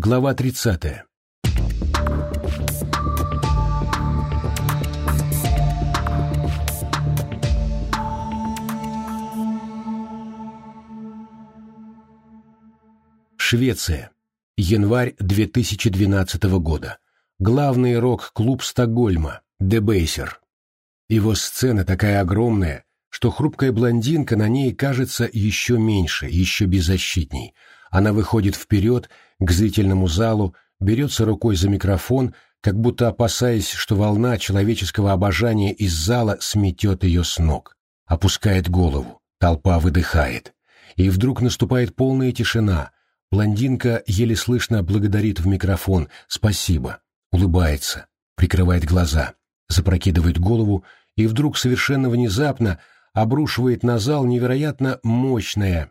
Глава 30. Швеция. Январь 2012 года. Главный рок-клуб Стокгольма, Дебейсер. Его сцена такая огромная, что хрупкая блондинка на ней кажется еще меньше, еще беззащитней. Она выходит вперед, к зрительному залу, берется рукой за микрофон, как будто опасаясь, что волна человеческого обожания из зала сметет ее с ног. Опускает голову, толпа выдыхает. И вдруг наступает полная тишина. Блондинка еле слышно благодарит в микрофон. «Спасибо», улыбается, прикрывает глаза, запрокидывает голову. И вдруг совершенно внезапно обрушивает на зал невероятно мощное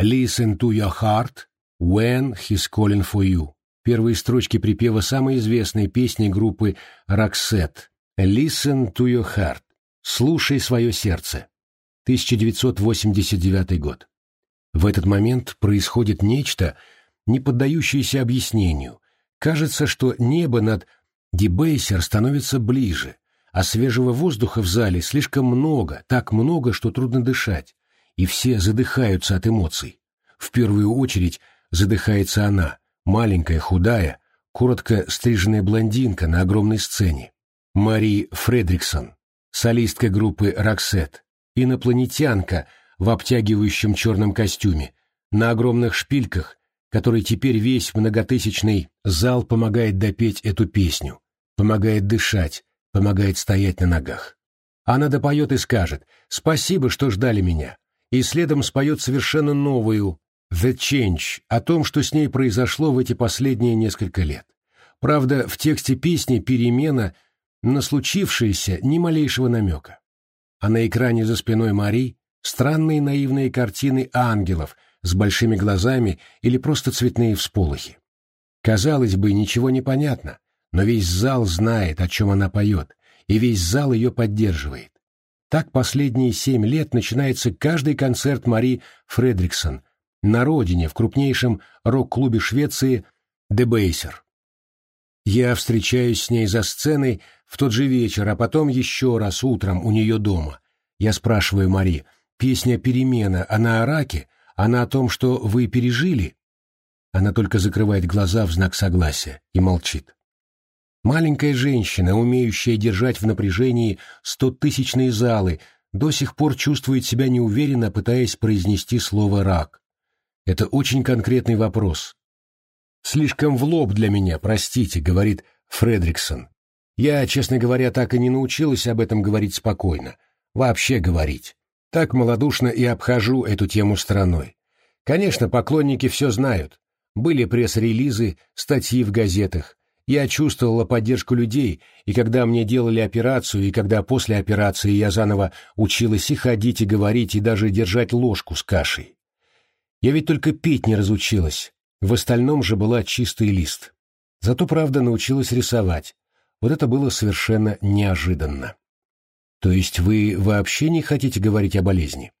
«Listen to your heart when he's calling for you». Первые строчки припева самой известной песни группы Roxette «Listen to your heart» «Слушай свое сердце». 1989 год. В этот момент происходит нечто, не поддающееся объяснению. Кажется, что небо над Дебейсер становится ближе, а свежего воздуха в зале слишком много, так много, что трудно дышать, и все задыхаются от эмоций. В первую очередь задыхается она, маленькая, худая, коротко стриженная блондинка на огромной сцене. Мари Фредриксон, солистка группы «Роксет», инопланетянка в обтягивающем черном костюме, на огромных шпильках, который теперь весь многотысячный зал помогает допеть эту песню, помогает дышать, помогает стоять на ногах. Она допоет и скажет «Спасибо, что ждали меня», и следом споет совершенно новую «The Change» о том, что с ней произошло в эти последние несколько лет. Правда, в тексте песни «Перемена» на случившееся ни малейшего намека. А на экране за спиной Мари странные наивные картины ангелов с большими глазами или просто цветные всполохи. Казалось бы, ничего не понятно, но весь зал знает, о чем она поет, и весь зал ее поддерживает. Так последние семь лет начинается каждый концерт Мари Фредриксон на родине, в крупнейшем рок-клубе Швеции «Дебейсер». Я встречаюсь с ней за сценой в тот же вечер, а потом еще раз утром у нее дома. Я спрашиваю Мари, песня «Перемена», она о раке? Она о том, что вы пережили? Она только закрывает глаза в знак согласия и молчит. Маленькая женщина, умеющая держать в напряжении стотысячные залы, до сих пор чувствует себя неуверенно, пытаясь произнести слово «рак». Это очень конкретный вопрос. «Слишком в лоб для меня, простите», — говорит Фредриксон. «Я, честно говоря, так и не научилась об этом говорить спокойно. Вообще говорить. Так малодушно и обхожу эту тему стороной. Конечно, поклонники все знают. Были пресс-релизы, статьи в газетах, я чувствовала поддержку людей, и когда мне делали операцию, и когда после операции я заново училась и ходить, и говорить, и даже держать ложку с кашей. Я ведь только петь не разучилась, в остальном же была чистый лист. Зато, правда, научилась рисовать. Вот это было совершенно неожиданно. То есть вы вообще не хотите говорить о болезни?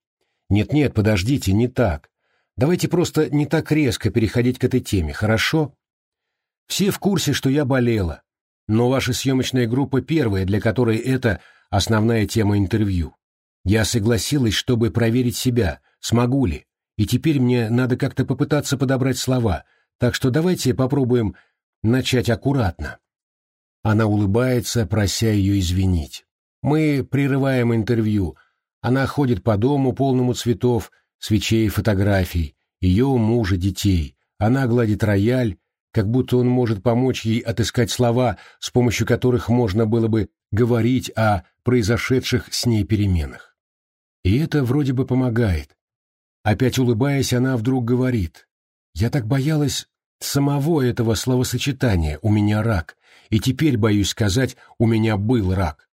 Нет-нет, подождите, не так. Давайте просто не так резко переходить к этой теме, хорошо? Все в курсе, что я болела, но ваша съемочная группа первая, для которой это основная тема интервью. Я согласилась, чтобы проверить себя, смогу ли, и теперь мне надо как-то попытаться подобрать слова, так что давайте попробуем начать аккуратно. Она улыбается, прося ее извинить. Мы прерываем интервью. Она ходит по дому, полному цветов, свечей и фотографий, ее мужа, детей. Она гладит рояль, как будто он может помочь ей отыскать слова, с помощью которых можно было бы говорить о произошедших с ней переменах. И это вроде бы помогает. Опять улыбаясь, она вдруг говорит, «Я так боялась самого этого словосочетания «у меня рак», и теперь боюсь сказать «у меня был рак».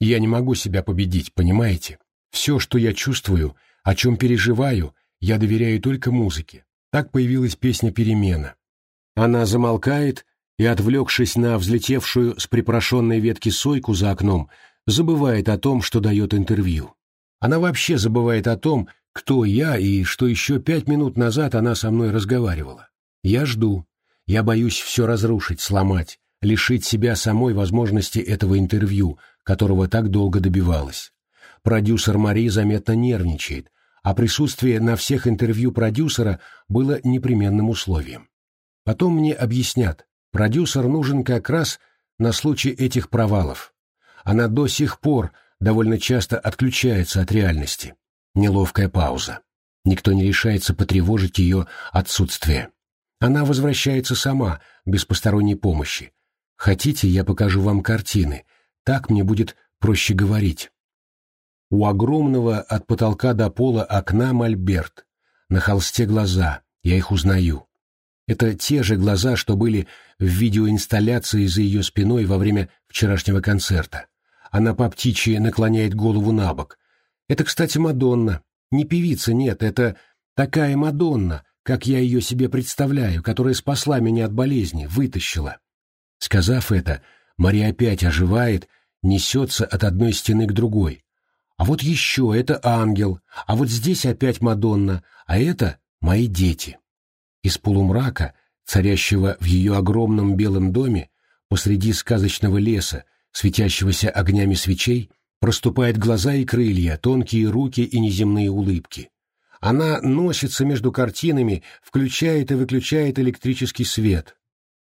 Я не могу себя победить, понимаете? Все, что я чувствую, о чем переживаю, я доверяю только музыке. Так появилась песня «Перемена». Она замолкает и, отвлекшись на взлетевшую с припорошенной ветки сойку за окном, забывает о том, что дает интервью. Она вообще забывает о том, кто я и что еще пять минут назад она со мной разговаривала. Я жду. Я боюсь все разрушить, сломать, лишить себя самой возможности этого интервью, которого так долго добивалась. Продюсер Мари заметно нервничает, а присутствие на всех интервью продюсера было непременным условием. Потом мне объяснят, продюсер нужен как раз на случай этих провалов. Она до сих пор довольно часто отключается от реальности. Неловкая пауза. Никто не решается потревожить ее отсутствие. Она возвращается сама, без посторонней помощи. Хотите, я покажу вам картины. Так мне будет проще говорить. У огромного от потолка до пола окна мольберт. На холсте глаза, я их узнаю. Это те же глаза, что были в видеоинсталляции за ее спиной во время вчерашнего концерта. Она по птичьи наклоняет голову на бок. Это, кстати, Мадонна. Не певица, нет, это такая Мадонна, как я ее себе представляю, которая спасла меня от болезни, вытащила. Сказав это, Мария опять оживает, несется от одной стены к другой. А вот еще это ангел, а вот здесь опять Мадонна, а это мои дети. Из полумрака, царящего в ее огромном белом доме, посреди сказочного леса, светящегося огнями свечей, проступают глаза и крылья, тонкие руки и неземные улыбки. Она носится между картинами, включает и выключает электрический свет.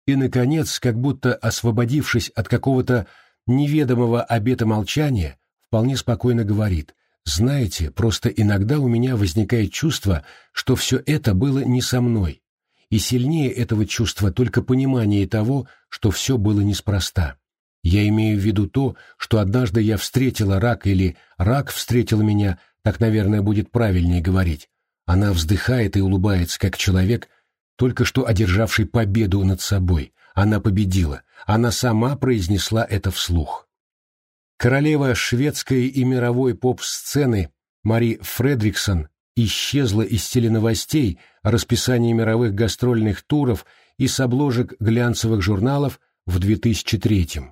И, наконец, как будто освободившись от какого-то неведомого обета молчания, вполне спокойно говорит «Знаете, просто иногда у меня возникает чувство, что все это было не со мной, и сильнее этого чувства только понимание того, что все было неспроста. Я имею в виду то, что однажды я встретила рак или рак встретил меня, так, наверное, будет правильнее говорить. Она вздыхает и улыбается, как человек, только что одержавший победу над собой. Она победила. Она сама произнесла это вслух. Королева шведской и мировой поп-сцены Мари Фредриксон исчезла из теленовостей, расписания мировых гастрольных туров и с обложек глянцевых журналов в 2003 -м.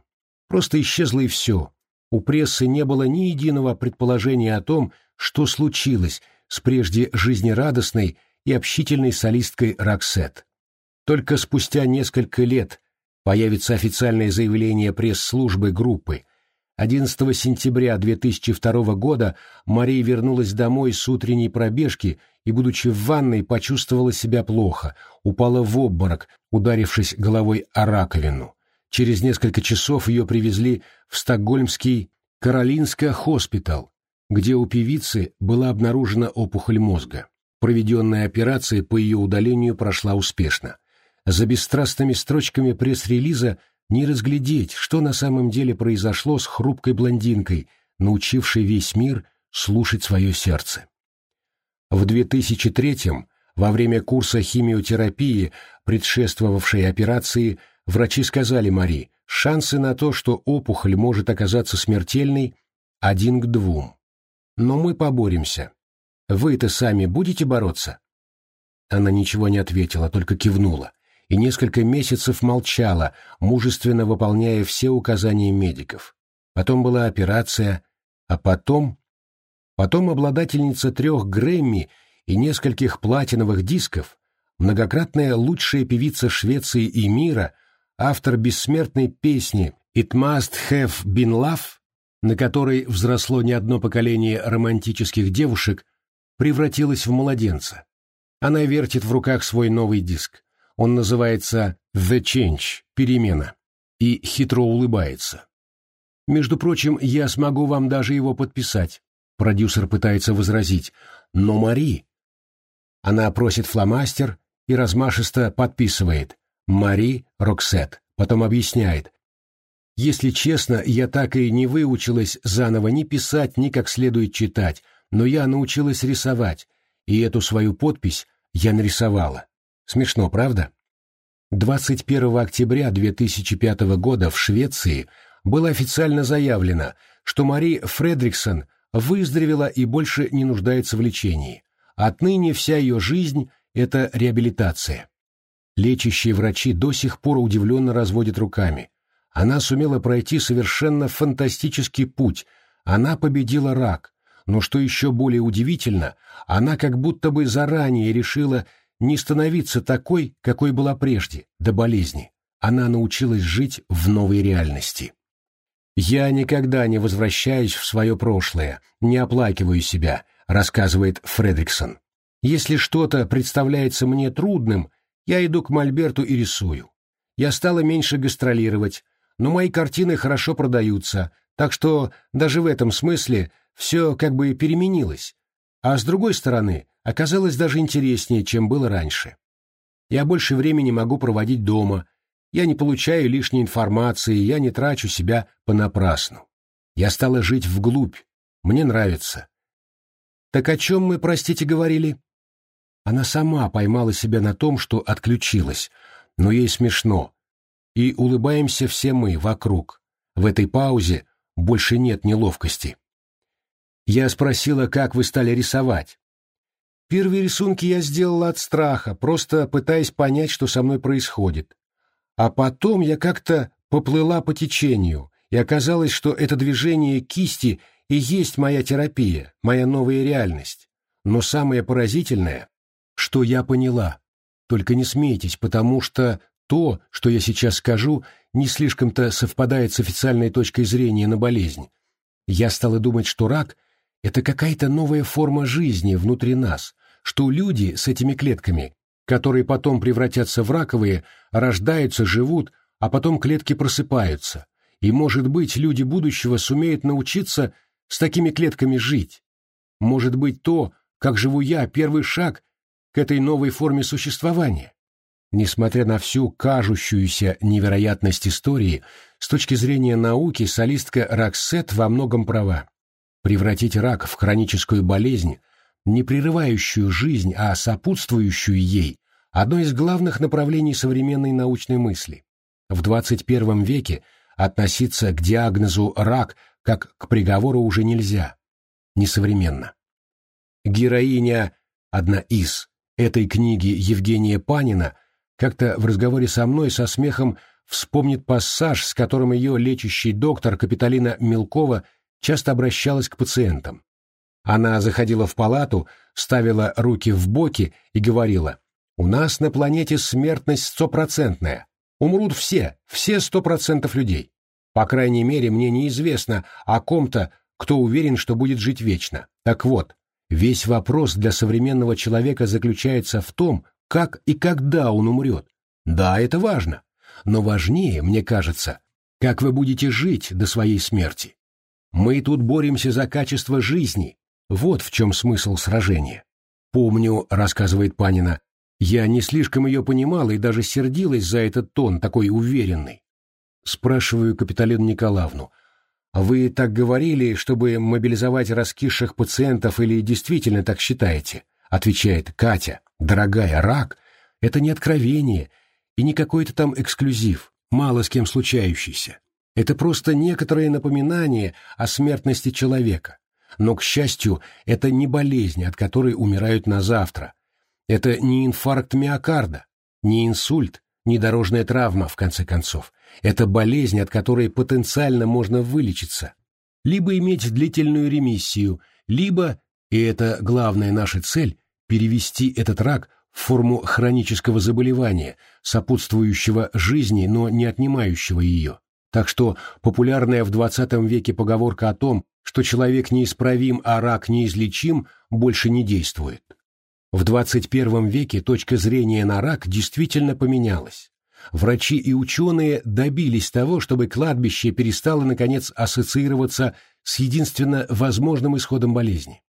Просто исчезло и все. У прессы не было ни единого предположения о том, что случилось с прежде жизнерадостной и общительной солисткой Роксет. Только спустя несколько лет появится официальное заявление пресс-службы группы. 11 сентября 2002 года Мария вернулась домой с утренней пробежки и, будучи в ванной, почувствовала себя плохо, упала в обморок, ударившись головой о раковину. Через несколько часов ее привезли в стокгольмский Каролинска хоспитал, где у певицы была обнаружена опухоль мозга. Проведенная операция по ее удалению прошла успешно. За бесстрастными строчками пресс-релиза не разглядеть, что на самом деле произошло с хрупкой блондинкой, научившей весь мир слушать свое сердце. В 2003-м, во время курса химиотерапии, предшествовавшей операции, Врачи сказали Мари, шансы на то, что опухоль может оказаться смертельной, один к двум. Но мы поборемся. Вы-то сами будете бороться? Она ничего не ответила, только кивнула, и несколько месяцев молчала, мужественно выполняя все указания медиков. Потом была операция, а потом... Потом обладательница трех Грэмми и нескольких платиновых дисков, многократная лучшая певица Швеции и мира, автор бессмертной песни «It must have been love», на которой взросло не одно поколение романтических девушек, превратилась в младенца. Она вертит в руках свой новый диск. Он называется «The Change» — «Перемена» и хитро улыбается. «Между прочим, я смогу вам даже его подписать», — продюсер пытается возразить. «Но Мари...» Она просит фломастер и размашисто подписывает Мари Роксет. Потом объясняет. Если честно, я так и не выучилась заново ни писать, ни как следует читать, но я научилась рисовать, и эту свою подпись я нарисовала. Смешно, правда? 21 октября 2005 года в Швеции было официально заявлено, что Мари Фредриксон выздоровела и больше не нуждается в лечении. Отныне вся ее жизнь – это реабилитация. Лечащие врачи до сих пор удивленно разводят руками. Она сумела пройти совершенно фантастический путь. Она победила рак. Но что еще более удивительно, она как будто бы заранее решила не становиться такой, какой была прежде, до болезни. Она научилась жить в новой реальности. «Я никогда не возвращаюсь в свое прошлое, не оплакиваю себя», рассказывает Фредриксон. «Если что-то представляется мне трудным, я иду к Мольберту и рисую. Я стала меньше гастролировать, но мои картины хорошо продаются, так что даже в этом смысле все как бы переменилось. А с другой стороны, оказалось даже интереснее, чем было раньше. Я больше времени могу проводить дома, я не получаю лишней информации, я не трачу себя понапрасну. Я стала жить вглубь, мне нравится. Так о чем мы, простите, говорили? Она сама поймала себя на том, что отключилась, но ей смешно. И улыбаемся все мы вокруг. В этой паузе больше нет неловкости. Я спросила, как вы стали рисовать. Первые рисунки я сделала от страха, просто пытаясь понять, что со мной происходит. А потом я как-то поплыла по течению, и оказалось, что это движение кисти и есть моя терапия, моя новая реальность. Но самое поразительное, что я поняла. Только не смейтесь, потому что то, что я сейчас скажу, не слишком-то совпадает с официальной точкой зрения на болезнь. Я стала думать, что рак — это какая-то новая форма жизни внутри нас, что люди с этими клетками, которые потом превратятся в раковые, рождаются, живут, а потом клетки просыпаются. И, может быть, люди будущего сумеют научиться с такими клетками жить. Может быть, то, как живу я, первый шаг к этой новой форме существования. Несмотря на всю кажущуюся невероятность истории, с точки зрения науки солистка Роксет во многом права. Превратить рак в хроническую болезнь, не прерывающую жизнь, а сопутствующую ей, одно из главных направлений современной научной мысли. В 21 веке относиться к диагнозу «рак» как к приговору уже нельзя. Несовременно. Героиня, одна из, этой книги Евгения Панина как-то в разговоре со мной со смехом вспомнит пассаж, с которым ее лечащий доктор Капиталина Мелкова часто обращалась к пациентам. Она заходила в палату, ставила руки в боки и говорила, «У нас на планете смертность стопроцентная. Умрут все, все сто процентов людей. По крайней мере, мне неизвестно о ком-то, кто уверен, что будет жить вечно. Так вот, Весь вопрос для современного человека заключается в том, как и когда он умрет. Да, это важно, но важнее, мне кажется, как вы будете жить до своей смерти. Мы тут боремся за качество жизни, вот в чем смысл сражения. Помню, рассказывает Панина, я не слишком ее понимала и даже сердилась за этот тон, такой уверенный. Спрашиваю Капиталину Николаевну, вы так говорили, чтобы мобилизовать раскисших пациентов или действительно так считаете? Отвечает Катя. Дорогая, рак — это не откровение и не какой-то там эксклюзив, мало с кем случающийся. Это просто некоторое напоминание о смертности человека. Но, к счастью, это не болезнь, от которой умирают на завтра. Это не инфаркт миокарда, не инсульт, не дорожная травма, в конце концов. Это болезнь, от которой потенциально можно вылечиться. Либо иметь длительную ремиссию, либо, и это главная наша цель, перевести этот рак в форму хронического заболевания, сопутствующего жизни, но не отнимающего ее. Так что популярная в XX веке поговорка о том, что человек неисправим, а рак неизлечим, больше не действует. В 21 веке точка зрения на рак действительно поменялась. Врачи и ученые добились того, чтобы кладбище перестало, наконец, ассоциироваться с единственно возможным исходом болезни.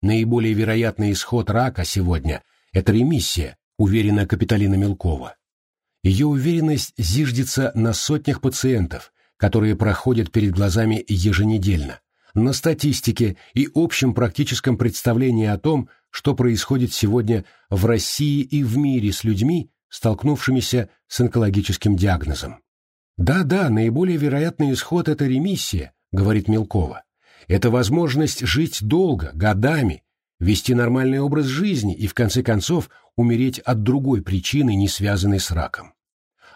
Наиболее вероятный исход рака сегодня – это ремиссия, уверена Капиталина Мелкова. Ее уверенность зиждется на сотнях пациентов, которые проходят перед глазами еженедельно, на статистике и общем практическом представлении о том, что происходит сегодня в России и в мире с людьми, столкнувшимися с онкологическим диагнозом. Да-да, наиболее вероятный исход – это ремиссия, говорит Мелкова. Это возможность жить долго, годами, вести нормальный образ жизни и, в конце концов, умереть от другой причины, не связанной с раком.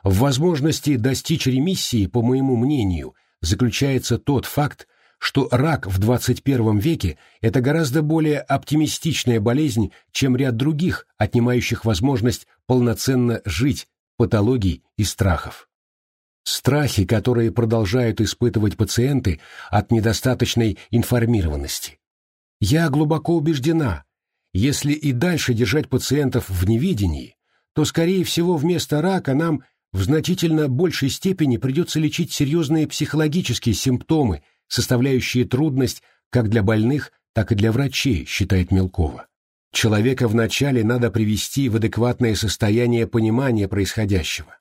В возможности достичь ремиссии, по моему мнению, заключается тот факт, что рак в 21 веке – это гораздо более оптимистичная болезнь, чем ряд других, отнимающих возможность полноценно жить, патологий и страхов. Страхи, которые продолжают испытывать пациенты от недостаточной информированности. Я глубоко убеждена, если и дальше держать пациентов в невидении, то, скорее всего, вместо рака нам в значительно большей степени придется лечить серьезные психологические симптомы, составляющие трудность как для больных, так и для врачей, считает Мелкова. Человека вначале надо привести в адекватное состояние понимания происходящего.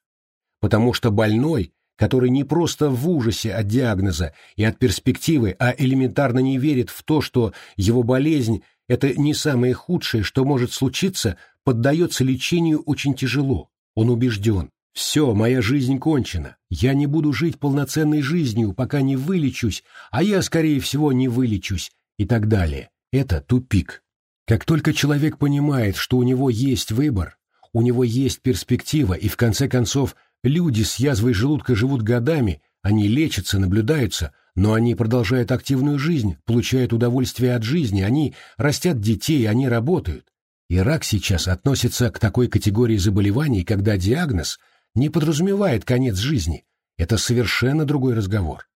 Потому что больной, который не просто в ужасе от диагноза и от перспективы, а элементарно не верит в то, что его болезнь – это не самое худшее, что может случиться, поддается лечению очень тяжело. Он убежден. Все, моя жизнь кончена. Я не буду жить полноценной жизнью, пока не вылечусь, а я, скорее всего, не вылечусь, и так далее. Это тупик. Как только человек понимает, что у него есть выбор, у него есть перспектива, и в конце концов люди с язвой желудка живут годами, они лечатся, наблюдаются, но они продолжают активную жизнь, получают удовольствие от жизни, они растят детей, они работают. И рак сейчас относится к такой категории заболеваний, когда диагноз не подразумевает конец жизни. Это совершенно другой разговор.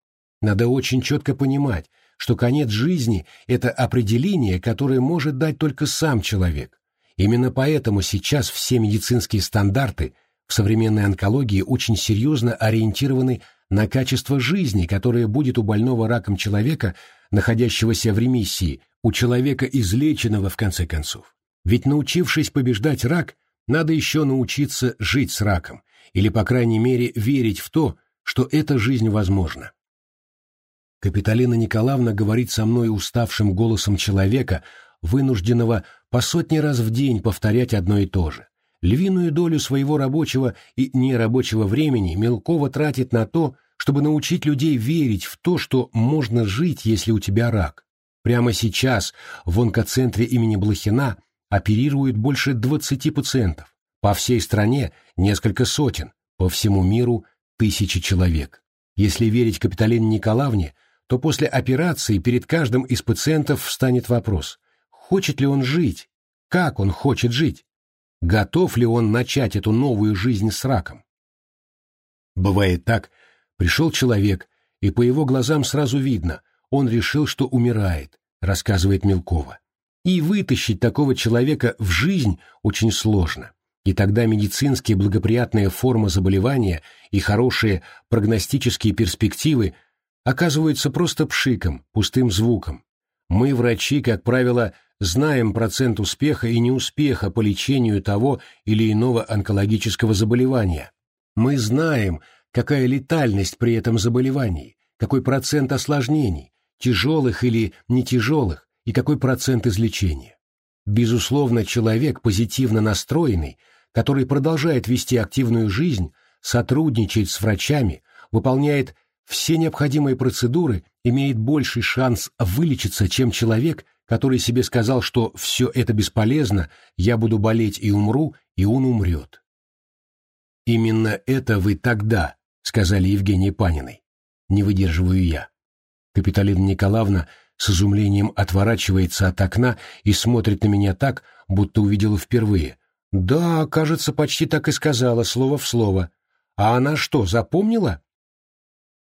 Надо очень четко понимать, что конец жизни – это определение, которое может дать только сам человек. Именно поэтому сейчас все медицинские стандарты в современной онкологии очень серьезно ориентированы на качество жизни, которое будет у больного раком человека, находящегося в ремиссии, у человека излеченного в конце концов. Ведь научившись побеждать рак, надо еще научиться жить с раком, или, по крайней мере, верить в то, что эта жизнь возможна. Капиталина Николаевна говорит со мной уставшим голосом человека, вынужденного по сотни раз в день повторять одно и то же. Львиную долю своего рабочего и нерабочего времени Мелкова тратит на то, чтобы научить людей верить в то, что можно жить, если у тебя рак. Прямо сейчас в онкоцентре имени Блохина оперируют больше 20 пациентов. По всей стране несколько сотен, по всему миру тысячи человек. Если верить Капиталине Николаевне, то после операции перед каждым из пациентов встанет вопрос, хочет ли он жить, как он хочет жить, готов ли он начать эту новую жизнь с раком. Бывает так, Пришел человек, и по его глазам сразу видно, он решил, что умирает, рассказывает Мелкова. И вытащить такого человека в жизнь очень сложно. И тогда медицинские благоприятные формы заболевания и хорошие прогностические перспективы оказываются просто пшиком, пустым звуком. Мы, врачи, как правило, знаем процент успеха и неуспеха по лечению того или иного онкологического заболевания. Мы знаем, какая летальность при этом заболевании, какой процент осложнений, тяжелых или не тяжелых, и какой процент излечения. Безусловно, человек, позитивно настроенный, который продолжает вести активную жизнь, сотрудничает с врачами, выполняет все необходимые процедуры, имеет больший шанс вылечиться, чем человек, который себе сказал, что все это бесполезно, я буду болеть и умру, и он умрет. Именно это вы тогда, — сказали Евгении Паниной. Не выдерживаю я. Капиталина Николаевна с изумлением отворачивается от окна и смотрит на меня так, будто увидела впервые. Да, кажется, почти так и сказала, слово в слово. А она что, запомнила?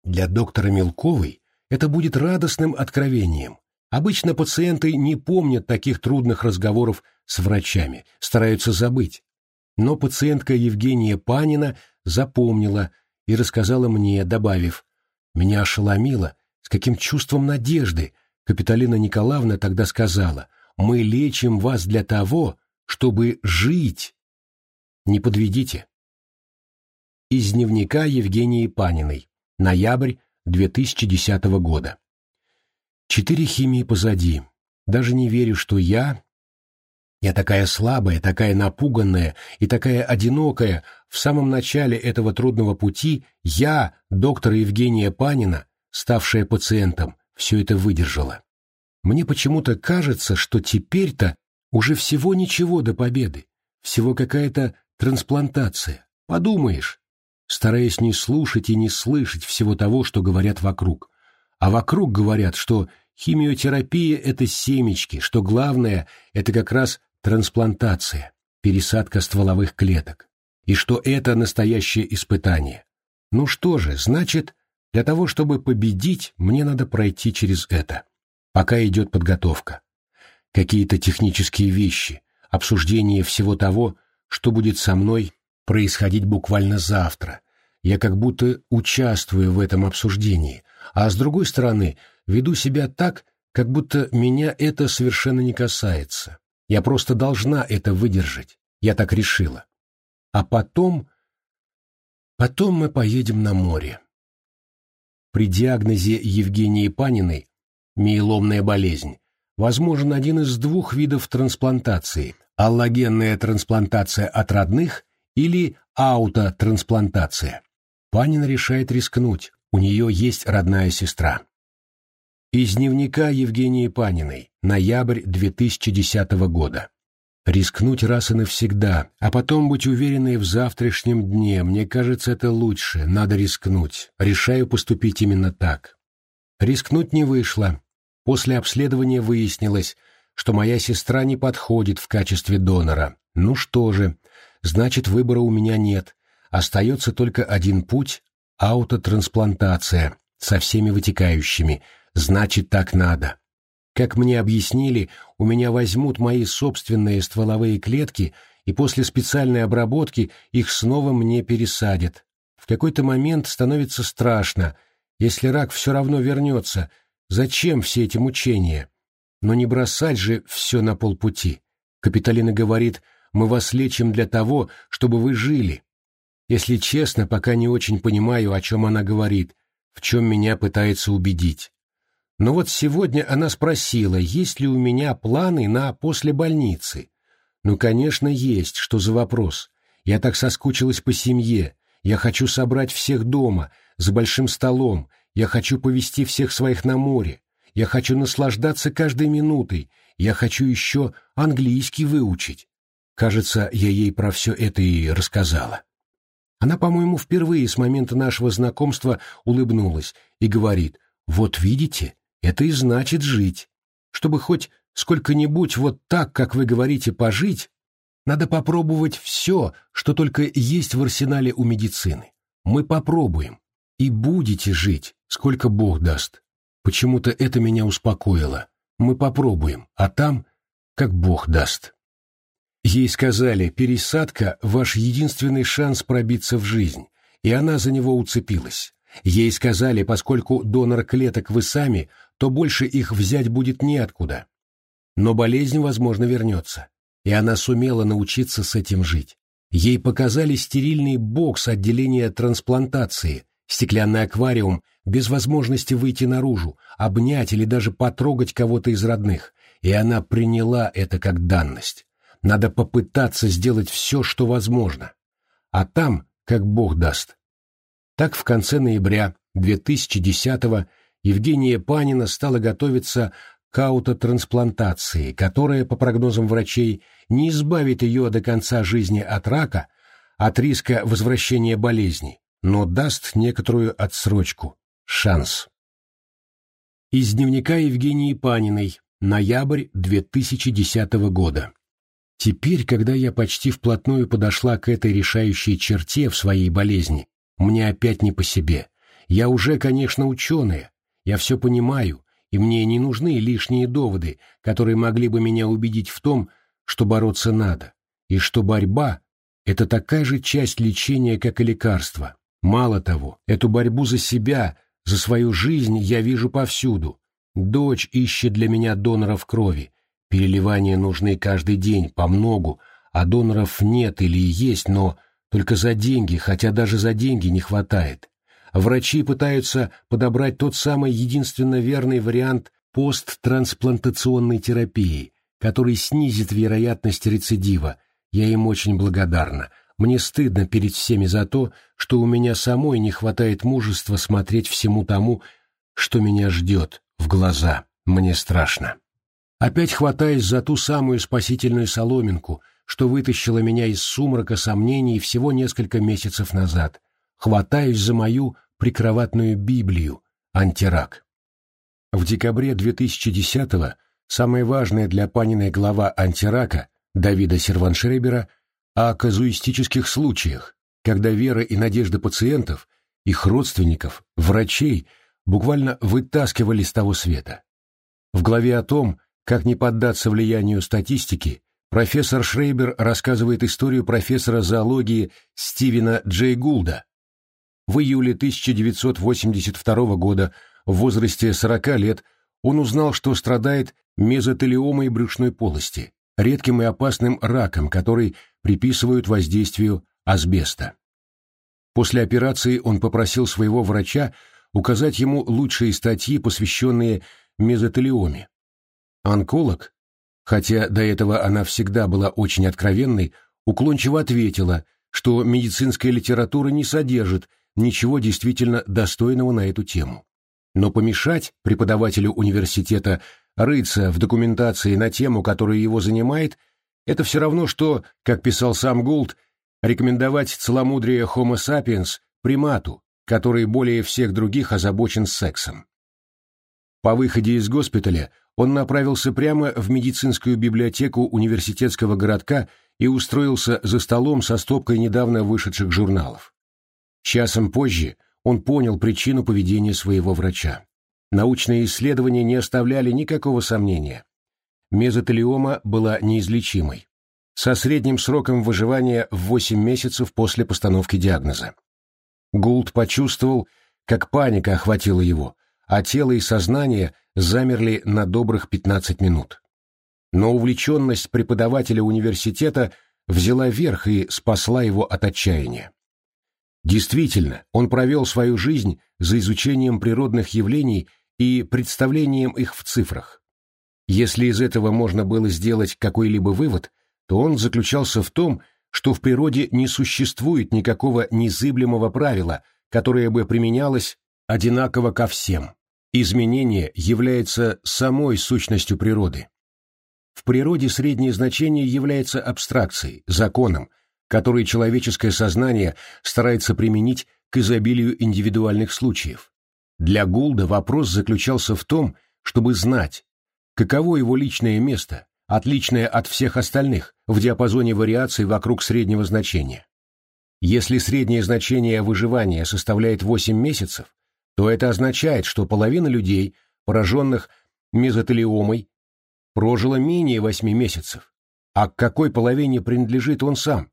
Для доктора Мелковой это будет радостным откровением. Обычно пациенты не помнят таких трудных разговоров с врачами, стараются забыть. Но пациентка Евгения Панина запомнила, и рассказала мне, добавив, «Меня ошеломило, с каким чувством надежды Капиталина Николаевна тогда сказала, «Мы лечим вас для того, чтобы жить». Не подведите. Из дневника Евгении Паниной. Ноябрь 2010 года. Четыре химии позади. Даже не верю, что я, я такая слабая, такая напуганная и такая одинокая в самом начале этого трудного пути, я, доктор Евгения Панина, ставшая пациентом, все это выдержала. Мне почему-то кажется, что теперь-то уже всего ничего до победы, всего какая-то трансплантация. Подумаешь, стараясь не слушать и не слышать всего того, что говорят вокруг. А вокруг говорят, что химиотерапия – это семечки, что главное – это как раз трансплантация, пересадка стволовых клеток, и что это настоящее испытание. Ну что же, значит, для того, чтобы победить, мне надо пройти через это. Пока идет подготовка. Какие-то технические вещи, обсуждение всего того, что будет со мной происходить буквально завтра. Я как будто участвую в этом обсуждении, а с другой стороны, веду себя так, как будто меня это совершенно не касается. Я просто должна это выдержать. Я так решила. А потом... Потом мы поедем на море. При диагнозе Евгении Паниной миеломная болезнь возможен один из двух видов трансплантации – аллогенная трансплантация от родных или аутотрансплантация. Панин решает рискнуть, у нее есть родная сестра. Из дневника Евгении Паниной, ноябрь 2010 года. Рискнуть раз и навсегда, а потом быть уверенной в завтрашнем дне. Мне кажется, это лучше. Надо рискнуть. Решаю поступить именно так. Рискнуть не вышло. После обследования выяснилось, что моя сестра не подходит в качестве донора. Ну что же, значит, выбора у меня нет. Остается только один путь – аутотрансплантация со всеми вытекающими. Значит, так надо. Как мне объяснили, у меня возьмут мои собственные стволовые клетки, и после специальной обработки их снова мне пересадят. В какой-то момент становится страшно. Если рак все равно вернется, зачем все эти мучения? Но не бросать же все на полпути. Капиталина говорит, мы вас лечим для того, чтобы вы жили. Если честно, пока не очень понимаю, о чем она говорит, в чем меня пытается убедить. Но вот сегодня она спросила, есть ли у меня планы на после больницы. Ну, конечно, есть, что за вопрос. Я так соскучилась по семье. Я хочу собрать всех дома, за большим столом. Я хочу повести всех своих на море. Я хочу наслаждаться каждой минутой. Я хочу еще английский выучить. Кажется, я ей про все это и рассказала. Она, по-моему, впервые с момента нашего знакомства улыбнулась и говорит, «Вот видите, это и значит жить. Чтобы хоть сколько-нибудь вот так, как вы говорите, пожить, надо попробовать все, что только есть в арсенале у медицины. Мы попробуем. И будете жить, сколько Бог даст. Почему-то это меня успокоило. Мы попробуем, а там, как Бог даст. Ей сказали, пересадка – ваш единственный шанс пробиться в жизнь, и она за него уцепилась. Ей сказали, поскольку донор клеток вы сами, то больше их взять будет неоткуда. Но болезнь, возможно, вернется, и она сумела научиться с этим жить. Ей показали стерильный бокс отделения трансплантации, стеклянный аквариум без возможности выйти наружу, обнять или даже потрогать кого-то из родных, и она приняла это как данность. Надо попытаться сделать все, что возможно. А там, как Бог даст. Так в конце ноября 2010 года Евгения Панина стала готовиться к аутотрансплантации, которая, по прогнозам врачей, не избавит ее до конца жизни от рака, от риска возвращения болезни, но даст некоторую отсрочку, шанс. Из дневника Евгении Паниной, ноябрь 2010 года. Теперь, когда я почти вплотную подошла к этой решающей черте в своей болезни, мне опять не по себе. Я уже, конечно, ученая, я все понимаю, и мне не нужны лишние доводы, которые могли бы меня убедить в том, что бороться надо, и что борьба — это такая же часть лечения, как и лекарство. Мало того, эту борьбу за себя, за свою жизнь я вижу повсюду. Дочь ищет для меня доноров крови. Переливания нужны каждый день, по многу, а доноров нет или есть, но только за деньги, хотя даже за деньги не хватает. Врачи пытаются подобрать тот самый единственно верный вариант посттрансплантационной терапии, который снизит вероятность рецидива. Я им очень благодарна. Мне стыдно перед всеми за то, что у меня самой не хватает мужества смотреть всему тому, что меня ждет, в глаза. Мне страшно. Опять хватаясь за ту самую спасительную соломинку, что вытащила меня из сумрака сомнений всего несколько месяцев назад. Хватаюсь за мою прикроватную Библию, антирак. В декабре 2010-го самая важная для Паниной глава антирака Давида Серваншребера о казуистических случаях, когда вера и надежда пациентов, их родственников, врачей буквально вытаскивали с того света. В главе о том, как не поддаться влиянию статистики, профессор Шрейбер рассказывает историю профессора зоологии Стивена Джей Гулда. В июле 1982 года в возрасте 40 лет он узнал, что страдает мезотелиомой брюшной полости, редким и опасным раком, который приписывают воздействию асбеста. После операции он попросил своего врача указать ему лучшие статьи, посвященные мезотелиоме. Онколог, хотя до этого она всегда была очень откровенной, уклончиво ответила, что медицинская литература не содержит ничего действительно достойного на эту тему. Но помешать преподавателю университета рыться в документации на тему, которая его занимает, это все равно, что, как писал сам Гулд, рекомендовать целомудрие Homo sapiens примату, который более всех других озабочен сексом. По выходе из госпиталя он направился прямо в медицинскую библиотеку университетского городка и устроился за столом со стопкой недавно вышедших журналов. Часом позже он понял причину поведения своего врача. Научные исследования не оставляли никакого сомнения. Мезотелиома была неизлечимой, со средним сроком выживания в 8 месяцев после постановки диагноза. Гулд почувствовал, как паника охватила его, а тело и сознание замерли на добрых 15 минут. Но увлеченность преподавателя университета взяла верх и спасла его от отчаяния. Действительно, он провел свою жизнь за изучением природных явлений и представлением их в цифрах. Если из этого можно было сделать какой-либо вывод, то он заключался в том, что в природе не существует никакого незыблемого правила, которое бы применялось одинаково ко всем. Изменение является самой сущностью природы. В природе среднее значение является абстракцией, законом, который человеческое сознание старается применить к изобилию индивидуальных случаев. Для Гулда вопрос заключался в том, чтобы знать, каково его личное место, отличное от всех остальных, в диапазоне вариаций вокруг среднего значения. Если среднее значение выживания составляет 8 месяцев, то это означает, что половина людей, пораженных мезотелиомой, прожила менее 8 месяцев. А к какой половине принадлежит он сам?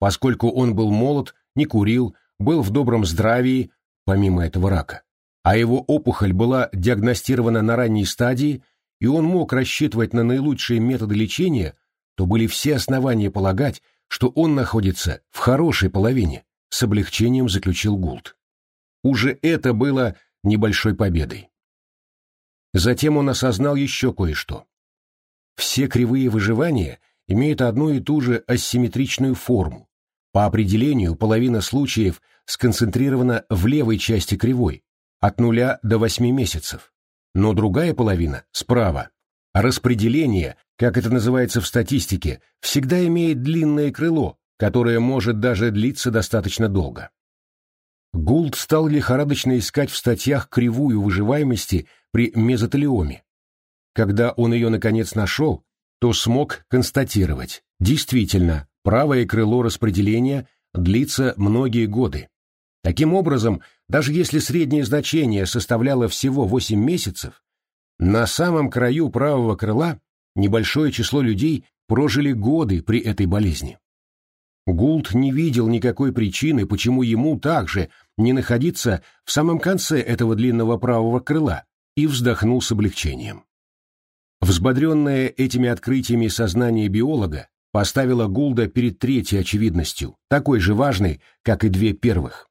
Поскольку он был молод, не курил, был в добром здравии, помимо этого рака, а его опухоль была диагностирована на ранней стадии, и он мог рассчитывать на наилучшие методы лечения, то были все основания полагать, что он находится в хорошей половине, с облегчением заключил Гулт. Уже это было небольшой победой. Затем он осознал еще кое-что. Все кривые выживания имеют одну и ту же асимметричную форму, по определению, половина случаев сконцентрирована в левой части кривой, от нуля до восьми месяцев, но другая половина – справа. Распределение, как это называется в статистике, всегда имеет длинное крыло, которое может даже длиться достаточно долго. Гулд стал лихорадочно искать в статьях кривую выживаемости при мезотелиоме. Когда он ее наконец нашел, то смог констатировать, действительно, правое крыло распределения длится многие годы. Таким образом, даже если среднее значение составляло всего 8 месяцев, на самом краю правого крыла небольшое число людей прожили годы при этой болезни. Гулт не видел никакой причины, почему ему также не находиться в самом конце этого длинного правого крыла, и вздохнул с облегчением. Взбодренное этими открытиями сознание биолога поставила Гулда перед третьей очевидностью, такой же важной, как и две первых.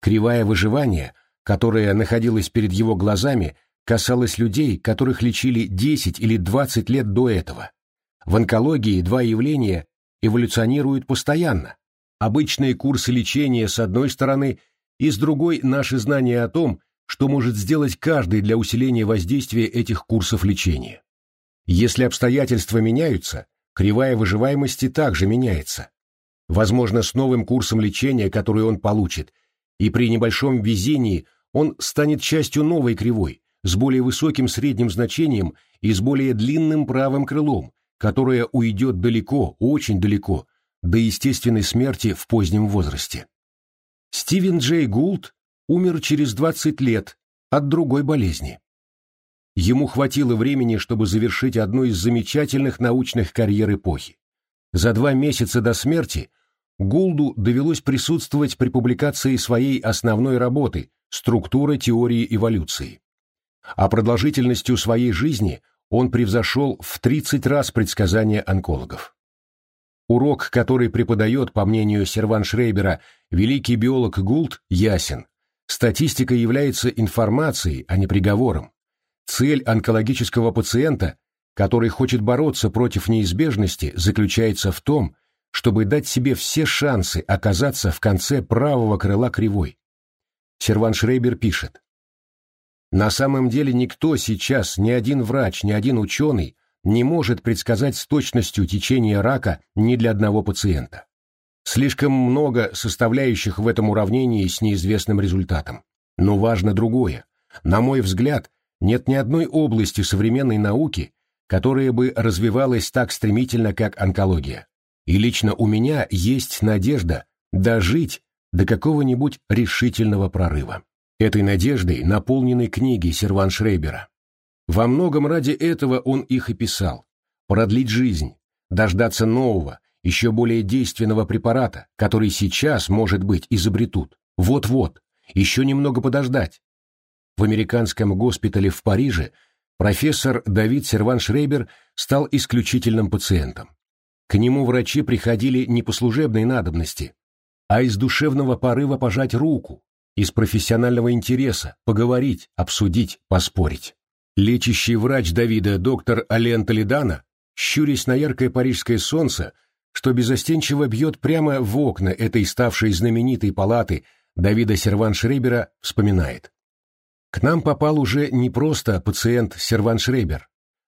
Кривая выживания, которая находилась перед его глазами, касалась людей, которых лечили 10 или 20 лет до этого. В онкологии два явления эволюционируют постоянно. Обычные курсы лечения с одной стороны и с другой наши знания о том, что может сделать каждый для усиления воздействия этих курсов лечения. Если обстоятельства меняются, кривая выживаемости также меняется. Возможно, с новым курсом лечения, который он получит, и при небольшом везении он станет частью новой кривой, с более высоким средним значением и с более длинным правым крылом, которое уйдет далеко, очень далеко, до естественной смерти в позднем возрасте. Стивен Джей Гулд умер через 20 лет от другой болезни. Ему хватило времени, чтобы завершить одну из замечательных научных карьер эпохи. За два месяца до смерти Гулду довелось присутствовать при публикации своей основной работы «Структура теории эволюции». А продолжительностью своей жизни он превзошел в 30 раз предсказания онкологов. Урок, который преподает, по мнению Серван Шрейбера, великий биолог Гулд, ясен. Статистика является информацией, а не приговором. Цель онкологического пациента, который хочет бороться против неизбежности, заключается в том, чтобы дать себе все шансы оказаться в конце правого крыла кривой. Серван Шрейбер пишет. На самом деле никто сейчас, ни один врач, ни один ученый не может предсказать с точностью течение рака ни для одного пациента. Слишком много составляющих в этом уравнении с неизвестным результатом. Но важно другое. На мой взгляд, нет ни одной области современной науки, которая бы развивалась так стремительно, как онкология. И лично у меня есть надежда дожить до какого-нибудь решительного прорыва. Этой надеждой наполнены книги Серван Шрейбера. Во многом ради этого он их и писал. Продлить жизнь, дождаться нового, еще более действенного препарата, который сейчас, может быть, изобретут. Вот-вот, еще немного подождать. В американском госпитале в Париже профессор Давид Серван Шрейбер стал исключительным пациентом. К нему врачи приходили не по служебной надобности, а из душевного порыва пожать руку, из профессионального интереса, поговорить, обсудить, поспорить. Лечащий врач Давида, доктор Ален Толедана, щурясь на яркое парижское солнце, что безостенчиво бьет прямо в окна этой ставшей знаменитой палаты Давида Серван-Шрейбера, вспоминает. К нам попал уже не просто пациент Серван-Шрейбер.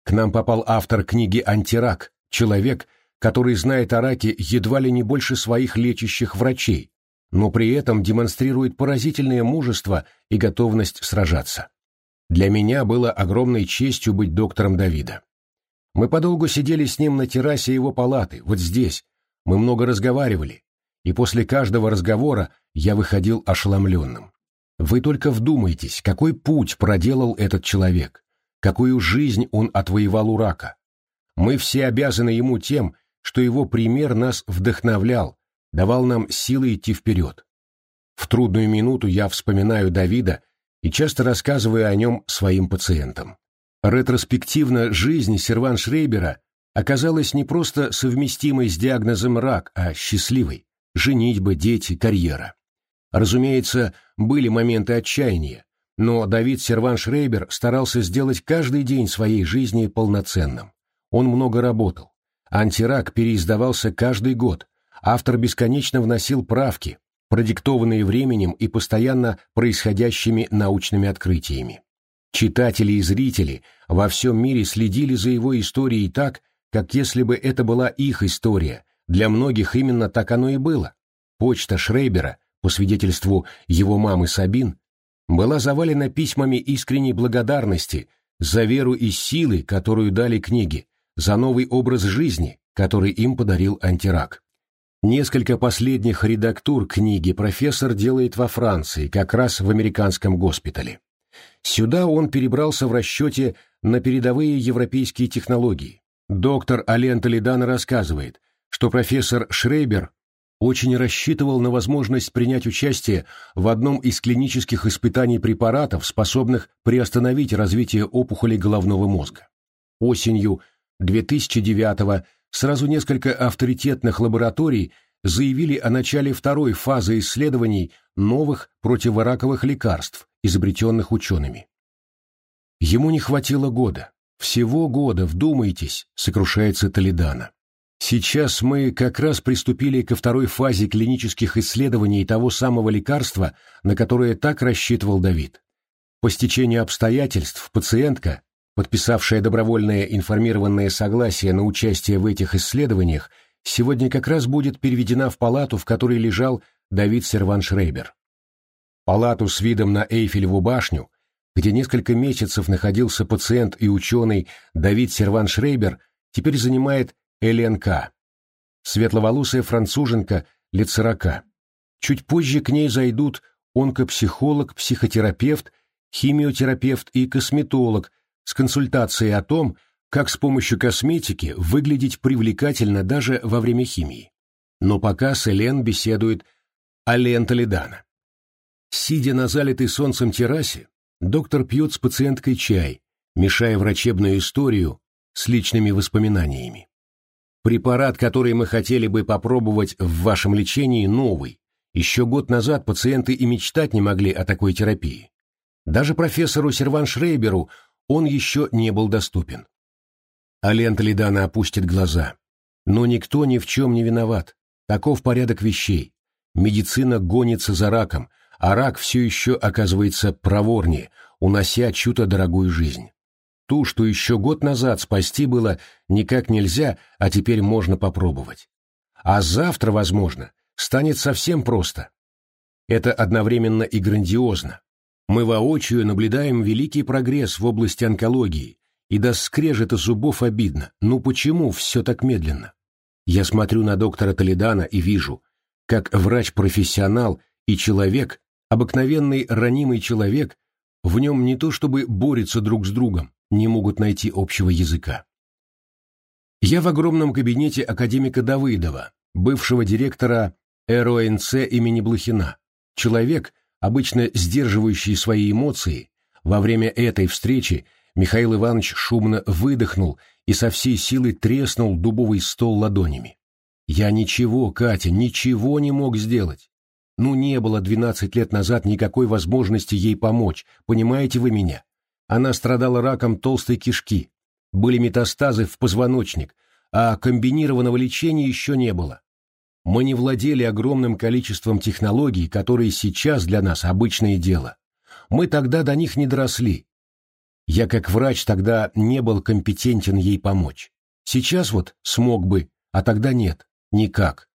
К нам попал автор книги «Антирак», человек, который знает о раке едва ли не больше своих лечащих врачей, но при этом демонстрирует поразительное мужество и готовность сражаться. Для меня было огромной честью быть доктором Давида. Мы подолгу сидели с ним на террасе его палаты, вот здесь. Мы много разговаривали, и после каждого разговора я выходил ошеломленным. Вы только вдумайтесь, какой путь проделал этот человек, какую жизнь он отвоевал у рака. Мы все обязаны ему тем, что его пример нас вдохновлял, давал нам силы идти вперед. В трудную минуту я вспоминаю Давида и часто рассказываю о нем своим пациентам. Ретроспективно жизнь Серван Шрейбера оказалась не просто совместимой с диагнозом рак, а счастливой. Женитьба, дети, карьера. Разумеется, были моменты отчаяния, но Давид Серван Шрейбер старался сделать каждый день своей жизни полноценным. Он много работал. Антирак переиздавался каждый год. Автор бесконечно вносил правки, продиктованные временем и постоянно происходящими научными открытиями. Читатели и зрители во всем мире следили за его историей так, как если бы это была их история. Для многих именно так оно и было. Почта Шрейбера, по свидетельству его мамы Сабин, была завалена письмами искренней благодарности за веру и силы, которую дали книги, за новый образ жизни, который им подарил антирак. Несколько последних редактур книги профессор делает во Франции, как раз в американском госпитале. Сюда он перебрался в расчете на передовые европейские технологии. Доктор Ален Толедано рассказывает, что профессор Шрейбер очень рассчитывал на возможность принять участие в одном из клинических испытаний препаратов, способных приостановить развитие опухолей головного мозга. Осенью 2009 сразу несколько авторитетных лабораторий заявили о начале второй фазы исследований новых противораковых лекарств, изобретенных учеными. Ему не хватило года. Всего года, вдумайтесь, сокрушается Толедано. Сейчас мы как раз приступили ко второй фазе клинических исследований того самого лекарства, на которое так рассчитывал Давид. По стечению обстоятельств пациентка, подписавшая добровольное информированное согласие на участие в этих исследованиях, сегодня как раз будет переведена в палату, в которой лежал Давид Серван Шрейбер. Палату с видом на Эйфелеву башню, где несколько месяцев находился пациент и ученый Давид Серван-Шрейбер, теперь занимает ЛНК. Светловолосая француженка лет сорока. Чуть позже к ней зайдут онкопсихолог, психотерапевт, химиотерапевт и косметолог с консультацией о том, как с помощью косметики выглядеть привлекательно даже во время химии. Но пока с Элен беседует Ален Толедана. Сидя на залитой солнцем террасе, доктор пьет с пациенткой чай, мешая врачебную историю с личными воспоминаниями. Препарат, который мы хотели бы попробовать в вашем лечении, новый. Еще год назад пациенты и мечтать не могли о такой терапии. Даже профессору Серван Шрейберу он еще не был доступен. А лента Лидана опустит глаза. Но никто ни в чем не виноват. Таков порядок вещей. Медицина гонится за раком, а рак все еще оказывается проворнее, унося чью-то дорогую жизнь. Ту, что еще год назад спасти было никак нельзя, а теперь можно попробовать. А завтра, возможно, станет совсем просто. Это одновременно и грандиозно. Мы воочию наблюдаем великий прогресс в области онкологии, и до скрежета зубов обидно. Ну почему все так медленно? Я смотрю на доктора Толедана и вижу, как врач-профессионал и человек Обыкновенный ранимый человек, в нем не то чтобы борются друг с другом, не могут найти общего языка. Я в огромном кабинете академика Давыдова, бывшего директора РОНЦ имени Блохина. Человек, обычно сдерживающий свои эмоции, во время этой встречи Михаил Иванович шумно выдохнул и со всей силы треснул дубовый стол ладонями. Я ничего, Катя, ничего не мог сделать. Ну, не было двенадцать лет назад никакой возможности ей помочь, понимаете вы меня? Она страдала раком толстой кишки, были метастазы в позвоночник, а комбинированного лечения еще не было. Мы не владели огромным количеством технологий, которые сейчас для нас обычное дело. Мы тогда до них не доросли. Я как врач тогда не был компетентен ей помочь. Сейчас вот смог бы, а тогда нет, никак.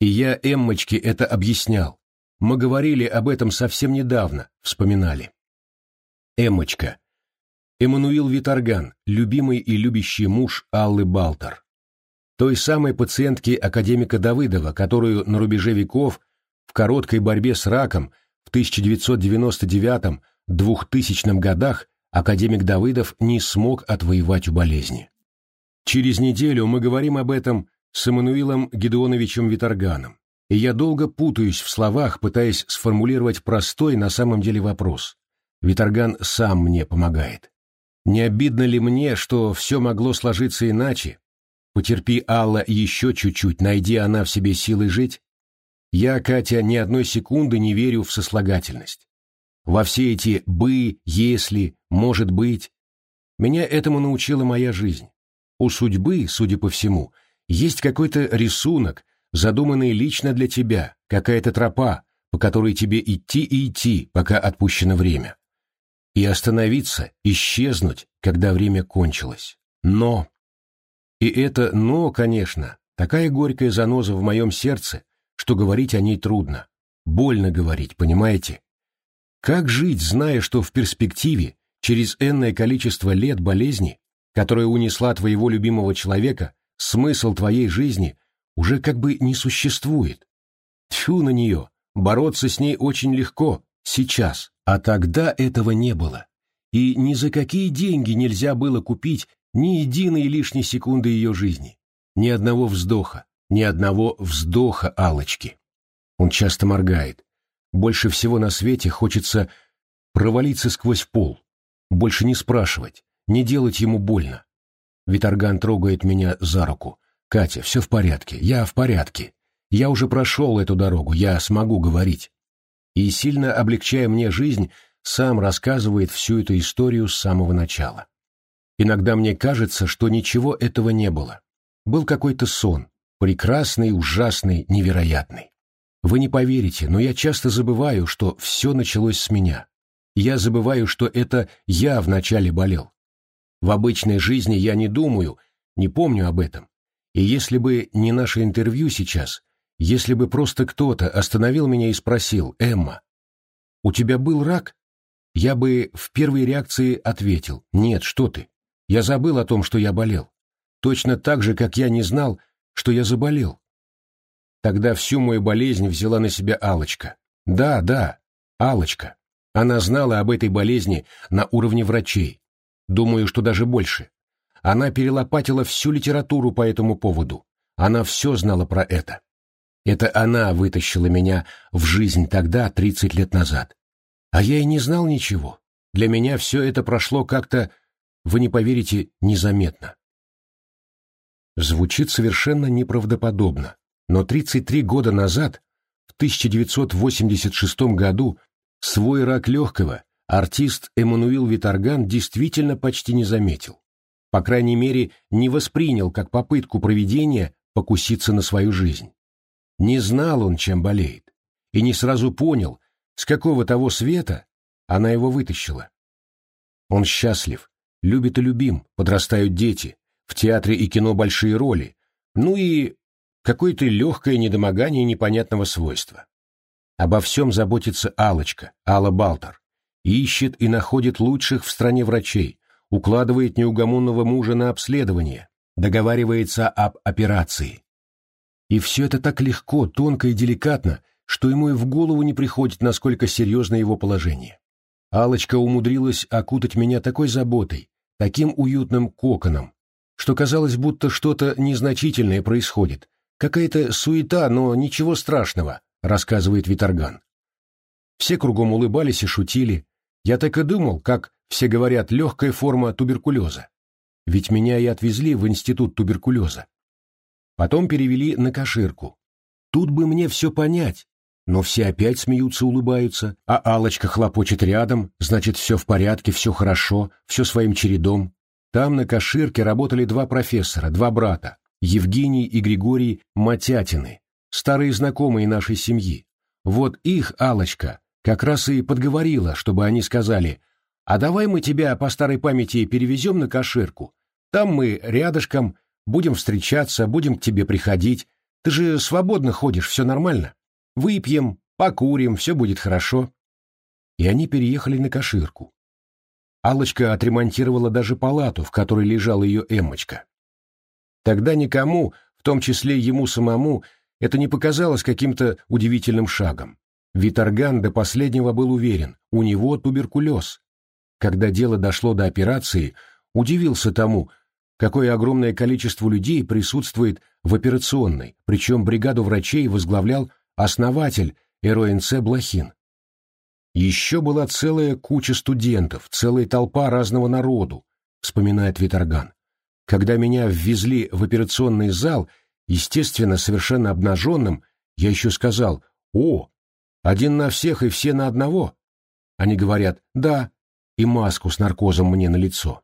И я Эммочке это объяснял. Мы говорили об этом совсем недавно, вспоминали. Эммочка. Эммануил Виторган, любимый и любящий муж Аллы Балтер. Той самой пациентки академика Давыдова, которую на рубеже веков в короткой борьбе с раком в 1999-2000 годах академик Давыдов не смог отвоевать у болезни. Через неделю мы говорим об этом с Эммануилом Гедеоновичем Виторганом, и я долго путаюсь в словах, пытаясь сформулировать простой на самом деле вопрос. Виторган сам мне помогает. Не обидно ли мне, что все могло сложиться иначе? Потерпи, Алла, еще чуть-чуть, найди она в себе силы жить. Я, Катя, ни одной секунды не верю в сослагательность. Во все эти «бы», «если», «может быть». Меня этому научила моя жизнь. У судьбы, судя по всему, есть какой-то рисунок, задуманный лично для тебя, какая-то тропа, по которой тебе идти и идти, пока отпущено время. И остановиться, исчезнуть, когда время кончилось. Но... И это «но», конечно, такая горькая заноза в моем сердце, что говорить о ней трудно. Больно говорить, понимаете? Как жить, зная, что в перспективе, через энное количество лет болезни, которая унесла твоего любимого человека, смысл твоей жизни уже как бы не существует. Тьфу на нее, бороться с ней очень легко, сейчас, а тогда этого не было. И ни за какие деньги нельзя было купить ни единой лишней секунды ее жизни, ни одного вздоха, ни одного вздоха алочки Он часто моргает. Больше всего на свете хочется провалиться сквозь пол, больше не спрашивать, не делать ему больно. Виторган трогает меня за руку. «Катя, все в порядке, я в порядке. Я уже прошел эту дорогу, я смогу говорить». И, сильно облегчая мне жизнь, сам рассказывает всю эту историю с самого начала. Иногда мне кажется, что ничего этого не было. Был какой-то сон, прекрасный, ужасный, невероятный. Вы не поверите, но я часто забываю, что все началось с меня. Я забываю, что это я вначале болел. В обычной жизни я не думаю, не помню об этом. И если бы не наше интервью сейчас, если бы просто кто-то остановил меня и спросил, «Эмма, у тебя был рак?» я бы в первой реакции ответил «Нет, что ты? Я забыл о том, что я болел. Точно так же, как я не знал, что я заболел. Тогда всю мою болезнь взяла на себя алочка Да, да, алочка Она знала об этой болезни на уровне врачей. Думаю, что даже больше. Она перелопатила всю литературу по этому поводу. Она все знала про это. Это она вытащила меня в жизнь тогда, 30 лет назад. А я и не знал ничего. Для меня все это прошло как-то, вы не поверите, незаметно. Звучит совершенно неправдоподобно. Но 33 года назад, в 1986 году, свой рак легкого артист Эммануил Виторган действительно почти не заметил. По крайней мере, не воспринял как попытку проведения покуситься на свою жизнь. Не знал он, чем болеет, и не сразу понял, с какого того света она его вытащила. Он счастлив, любит и любим, подрастают дети, в театре и кино большие роли, ну и какое-то легкое недомогание непонятного свойства. Обо всем заботится алочка Алла Балтер. Ищет и находит лучших в стране врачей, укладывает неугомонного мужа на обследование, договаривается об операции. И все это так легко, тонко и деликатно, что ему и в голову не приходит, насколько серьезно его положение. алочка умудрилась окутать меня такой заботой, таким уютным коконом, что казалось, будто что-то незначительное происходит, Какая-то суета, но ничего страшного, рассказывает Виторган. Все кругом улыбались и шутили. Я так и думал, как все говорят, легкая форма туберкулеза. Ведь меня и отвезли в институт туберкулеза. Потом перевели на Каширку. Тут бы мне все понять, но все опять смеются, улыбаются, а алочка хлопочет рядом, значит, все в порядке, все хорошо, все своим чередом. Там на Каширке работали два профессора, два брата, Евгений и Григорий Матятины, старые знакомые нашей семьи. Вот их алочка как раз и подговорила, чтобы они сказали, «А давай мы тебя по старой памяти перевезем на Каширку. Там мы рядышком, будем встречаться, будем к тебе приходить. Ты же свободно ходишь, все нормально. Выпьем, покурим, все будет хорошо». И они переехали на Каширку. алочка отремонтировала даже палату, в которой лежала ее Эммочка. Тогда никому, в том числе ему самому, это не показалось каким-то удивительным шагом. Виторган до последнего был уверен, у него туберкулез. Когда дело дошло до операции, удивился тому, какое огромное количество людей присутствует в операционной, причем бригаду врачей возглавлял основатель РОНЦ Блохин. Еще была целая куча студентов, целая толпа разного народу, вспоминает Виторган. Когда меня ввезли в операционный зал, естественно, совершенно обнаженным, я еще сказал «О, один на всех и все на одного». Они говорят «Да», и маску с наркозом мне на лицо.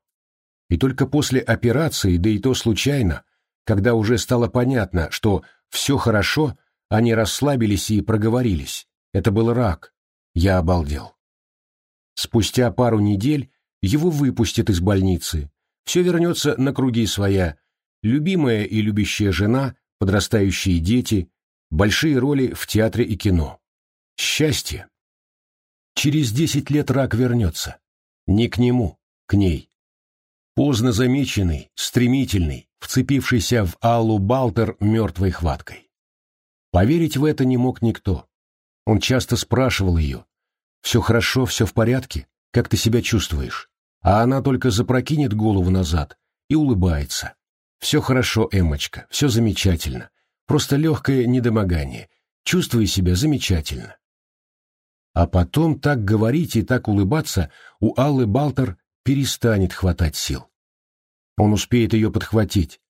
И только после операции, да и то случайно, когда уже стало понятно, что все хорошо, они расслабились и проговорились. Это был рак. Я обалдел. Спустя пару недель его выпустят из больницы, все вернется на круги своя. Любимая и любящая жена, подрастающие дети, большие роли в театре и кино. Счастье. Через десять лет рак вернется. Не к нему, к ней. Поздно замеченный, стремительный, вцепившийся в Аллу Балтер мертвой хваткой. Поверить в это не мог никто. Он часто спрашивал ее, «Все хорошо, все в порядке? Как ты себя чувствуешь?» а она только запрокинет голову назад и улыбается. «Все хорошо, Эммочка, все замечательно. Просто легкое недомогание. Чувствую себя замечательно». А потом так говорить и так улыбаться у Аллы Балтер перестанет хватать сил. Он успеет ее подхватить,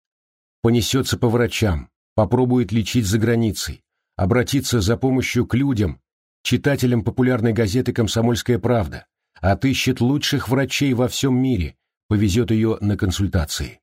понесется по врачам, попробует лечить за границей, обратиться за помощью к людям, читателям популярной газеты «Комсомольская правда», отыщет лучших врачей во всем мире, повезет ее на консультации.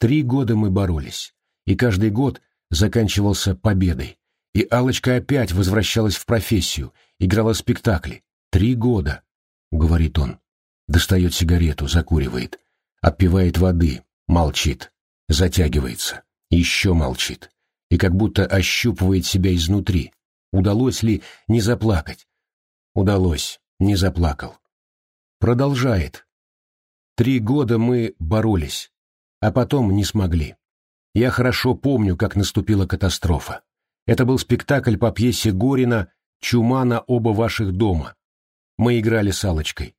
Три года мы боролись, и каждый год заканчивался победой, и алочка опять возвращалась в профессию, играла спектакли. Три года, — говорит он. Достает сигарету, закуривает, отпивает воды, молчит, затягивается, еще молчит, и как будто ощупывает себя изнутри. Удалось ли не заплакать? Удалось не заплакал. продолжает. Три года мы боролись, а потом не смогли. Я хорошо помню, как наступила катастрофа. Это был спектакль по пьесе Горина «Чума на оба ваших дома». Мы играли с Аллочкой.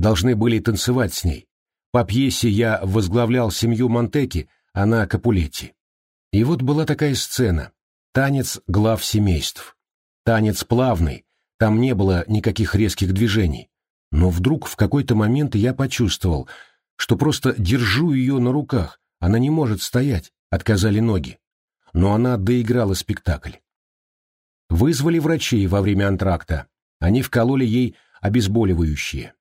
Должны были танцевать с ней. По пьесе я возглавлял семью Монтеки, она Капулетти. И вот была такая сцена. Танец глав семейств. Танец плавный, там не было никаких резких движений. Но вдруг в какой-то момент я почувствовал, что просто держу ее на руках, она не может стоять, отказали ноги. Но она доиграла спектакль. Вызвали врачей во время антракта. Они вкололи ей обезболивающие.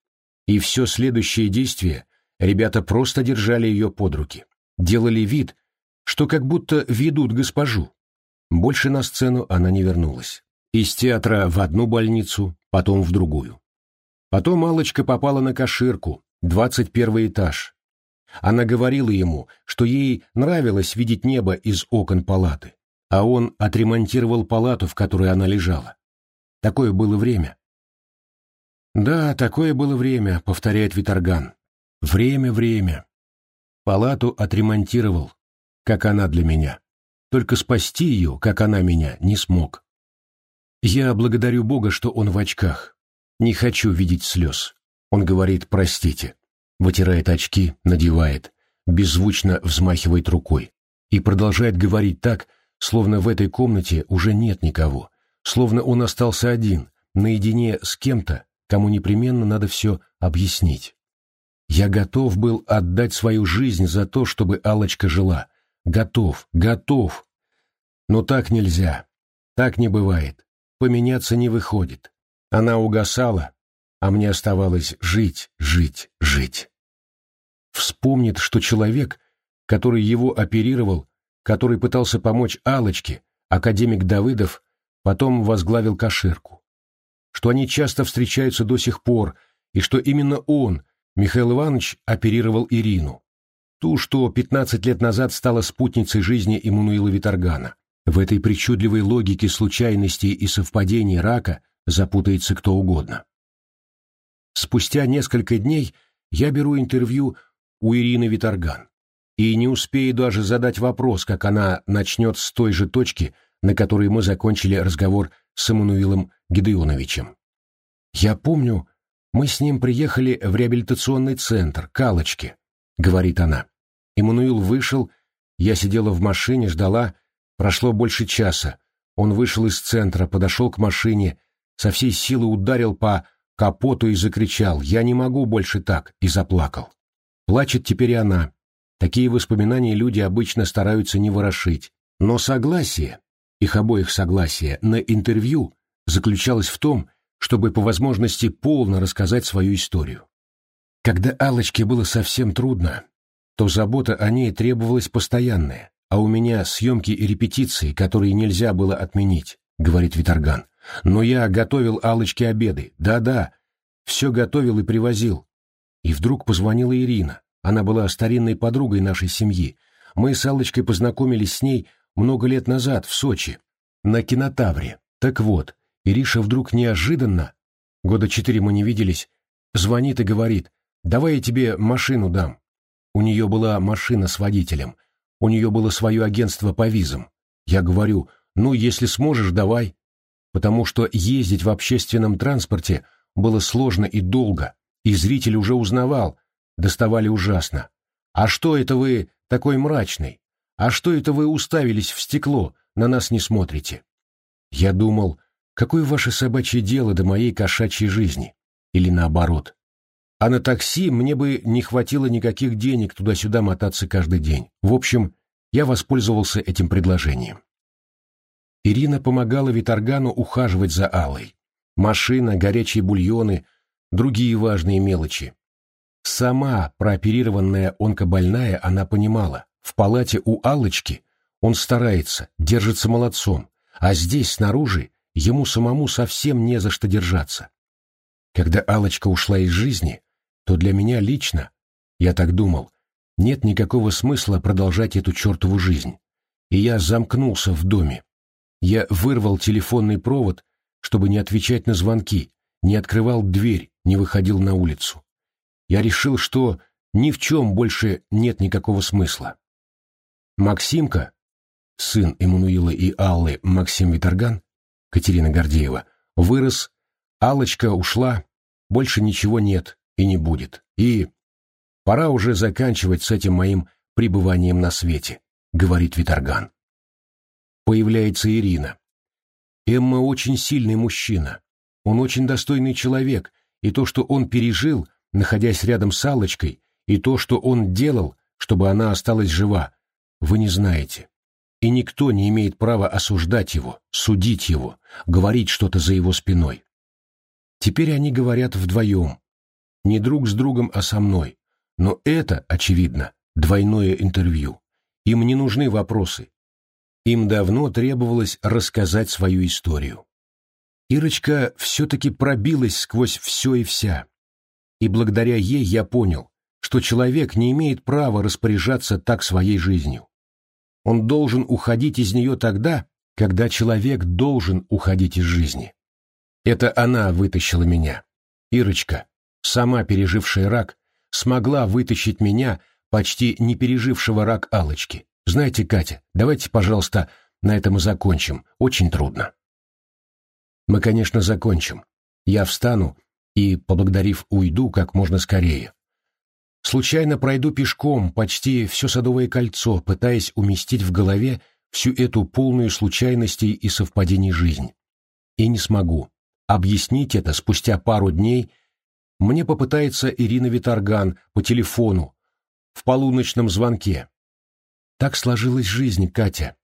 И все следующее действие ребята просто держали ее под руки. Делали вид, что как будто ведут госпожу. Больше на сцену она не вернулась. Из театра в одну больницу, потом в другую. Потом Аллочка попала на Каширку, двадцать первый этаж. Она говорила ему, что ей нравилось видеть небо из окон палаты, а он отремонтировал палату, в которой она лежала. Такое было время. «Да, такое было время», — повторяет Виторган. «Время, время. Палату отремонтировал, как она для меня. Только спасти ее, как она меня, не смог. Я благодарю Бога, что он в очках. Не хочу видеть слез. Он говорит «простите». Вытирает очки, надевает, беззвучно взмахивает рукой. И продолжает говорить так, словно в этой комнате уже нет никого. Словно он остался один, наедине с кем-то, кому непременно надо все объяснить. Я готов был отдать свою жизнь за то, чтобы алочка жила. Готов, готов. Но так нельзя. Так не бывает. Поменяться не выходит. Она угасала, а мне оставалось жить, жить, жить. Вспомнит, что человек, который его оперировал, который пытался помочь алочке академик Давыдов, потом возглавил Каширку. Что они часто встречаются до сих пор, и что именно он, Михаил Иванович, оперировал Ирину. Ту, что 15 лет назад стала спутницей жизни Иммануила Виторгана. В этой причудливой логике случайностей и совпадений рака запутается кто угодно. Спустя несколько дней я беру интервью у Ирины Виторган и не успею даже задать вопрос, как она начнет с той же точки, на которой мы закончили разговор с Эммануилом Гедеоновичем. «Я помню, мы с ним приехали в реабилитационный центр, Калочки», — говорит она. Эммануил вышел, я сидела в машине, ждала, прошло больше часа. Он вышел из центра, подошел к машине, со всей силы ударил по капоту и закричал «Я не могу больше так!» и заплакал. Плачет теперь она. Такие воспоминания люди обычно стараются не ворошить. Но согласие, их обоих согласие, на интервью заключалось в том, чтобы по возможности полно рассказать свою историю. Когда Аллочке было совсем трудно, то забота о ней требовалась постоянная, а у меня съемки и репетиции, которые нельзя было отменить, говорит Виторган. Но я готовил Аллочке обеды, да-да, все готовил и привозил. И вдруг позвонила Ирина. Она была старинной подругой нашей семьи. Мы с Аллочкой познакомились с ней много лет назад в Сочи, на кинотавре. Так вот, Ириша вдруг неожиданно, года четыре мы не виделись, звонит и говорит, давай я тебе машину дам. У нее была машина с водителем, у нее было свое агентство по визам. Я говорю, ну, если сможешь, давай потому что ездить в общественном транспорте было сложно и долго, и зритель уже узнавал, доставали ужасно. «А что это вы такой мрачный? А что это вы уставились в стекло, на нас не смотрите?» Я думал, какое ваше собачье дело до моей кошачьей жизни? Или наоборот. А на такси мне бы не хватило никаких денег туда-сюда мотаться каждый день. В общем, я воспользовался этим предложением. Ирина помогала Виторгану ухаживать за Аллой. Машина, горячие бульоны, другие важные мелочи. Сама прооперированная онкобольная она понимала, в палате у Аллочки он старается, держится молодцом, а здесь, снаружи, ему самому совсем не за что держаться. Когда Аллочка ушла из жизни, то для меня лично, я так думал, нет никакого смысла продолжать эту чертову жизнь. И я замкнулся в доме, я вырвал телефонный провод, чтобы не отвечать на звонки, не открывал дверь, не выходил на улицу. Я решил, что ни в чем больше нет никакого смысла. Максимка, сын Эммануила и Аллы Максим Виторган, Катерина Гордеева, вырос, Аллочка ушла, больше ничего нет и не будет. И пора уже заканчивать с этим моим пребыванием на свете, говорит Виторган. Появляется Ирина. Эмма очень сильный мужчина. Он очень достойный человек, и то, что он пережил, находясь рядом с Аллочкой, и то, что он делал, чтобы она осталась жива, вы не знаете. И никто не имеет права осуждать его, судить его, говорить что-то за его спиной. Теперь они говорят вдвоем. Не друг с другом, а со мной. Но это, очевидно, двойное интервью. Им не нужны вопросы. Им давно требовалось рассказать свою историю. Ирочка все-таки пробилась сквозь все и вся. И благодаря ей я понял, что человек не имеет права распоряжаться так своей жизнью. Он должен уходить из нее тогда, когда человек должен уходить из жизни. Это она вытащила меня. Ирочка, сама пережившая рак, смогла вытащить меня, почти не пережившего рак алочки Знаете, Катя, давайте, пожалуйста, на этом и закончим. Очень трудно. Мы, конечно, закончим. Я встану и, поблагодарив, уйду как можно скорее. Случайно пройду пешком почти все Садовое кольцо, пытаясь уместить в голове всю эту полную случайностей и совпадений жизнь. И не смогу. Объяснить это спустя пару дней мне попытается Ирина Виторган по телефону в полуночном звонке. Так сложилась жизнь, Катя.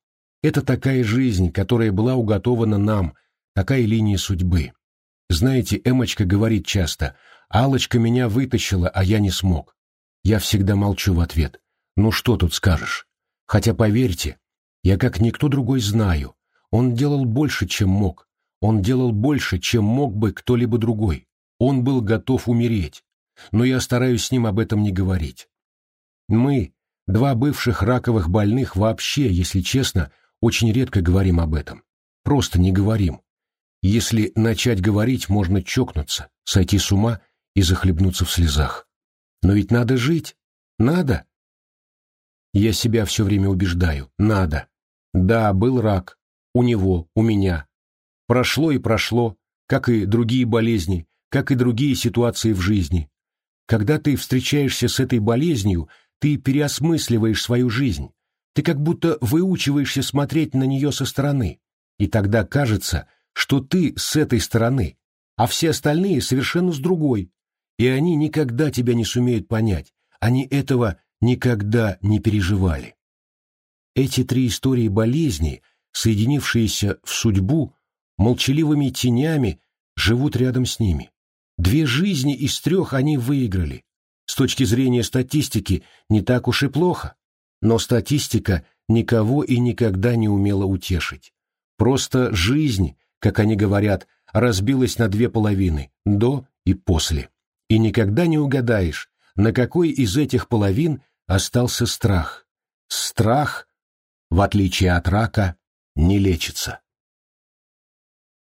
Это такая жизнь, которая была уготована нам, такая линия судьбы. Знаете, Эмочка говорит часто, «Алочка меня вытащила, а я не смог». Я всегда молчу в ответ. Ну что тут скажешь? Хотя, поверьте, я как никто другой знаю, он делал больше, чем мог. Он делал больше, чем мог бы кто-либо другой. Он был готов умереть. Но я стараюсь с ним об этом не говорить. Мы, два бывших раковых больных, вообще, если честно, очень редко говорим об этом. Просто не говорим. Если начать говорить, можно чокнуться, сойти с ума и захлебнуться в слезах. Но ведь надо жить. Надо. Я себя все время убеждаю. Надо. Да, был рак. У него, у меня. Прошло и прошло, как и другие болезни, как и другие ситуации в жизни. Когда ты встречаешься с этой болезнью, ты переосмысливаешь свою жизнь. Ты как будто выучиваешься смотреть на нее со стороны. И тогда кажется, что ты с этой стороны, а все остальные совершенно с другой, и они никогда тебя не сумеют понять, они этого никогда не переживали. Эти три истории болезни, соединившиеся в судьбу, молчаливыми тенями живут рядом с ними. Две жизни из трех они выиграли. С точки зрения статистики не так уж и плохо, но статистика никого и никогда не умела утешить. Просто жизнь, как они говорят, разбилась на две половины – до и после и никогда не угадаешь, на какой из этих половин остался страх. Страх, в отличие от рака, не лечится.